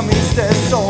camiste solo